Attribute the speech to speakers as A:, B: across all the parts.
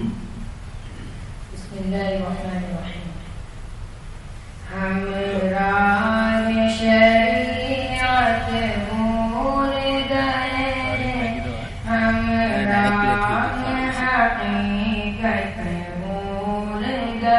A: ہم الله الرحمن الرحيم عمران شريعته لدين عمران حقيقته لدين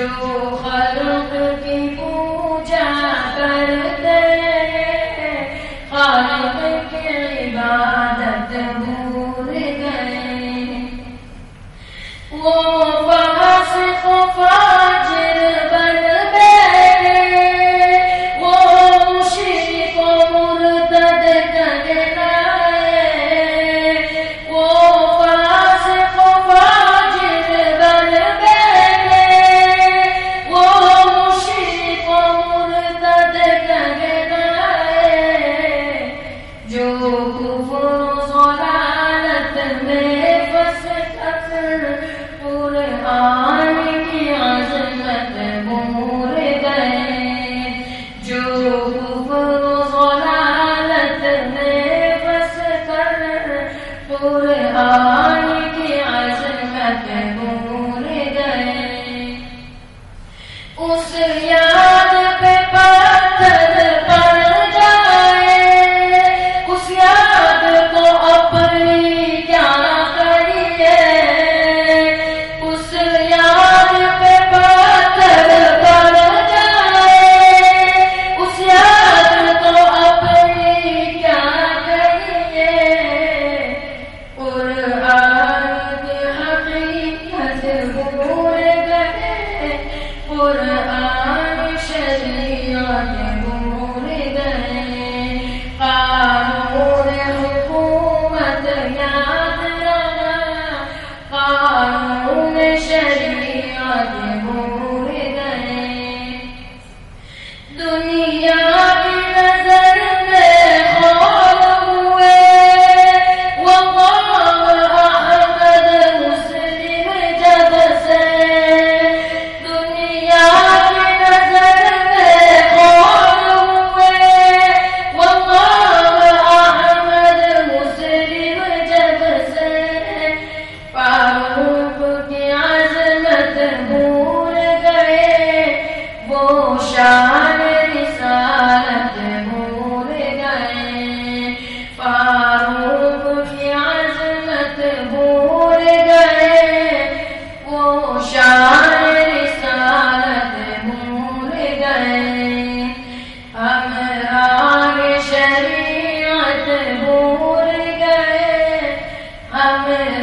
A: جو خلق کی پوجا کرتے خالق کی عبادت بھول گئے۔ وہ Un día. دنیا بھول گئے ہمیں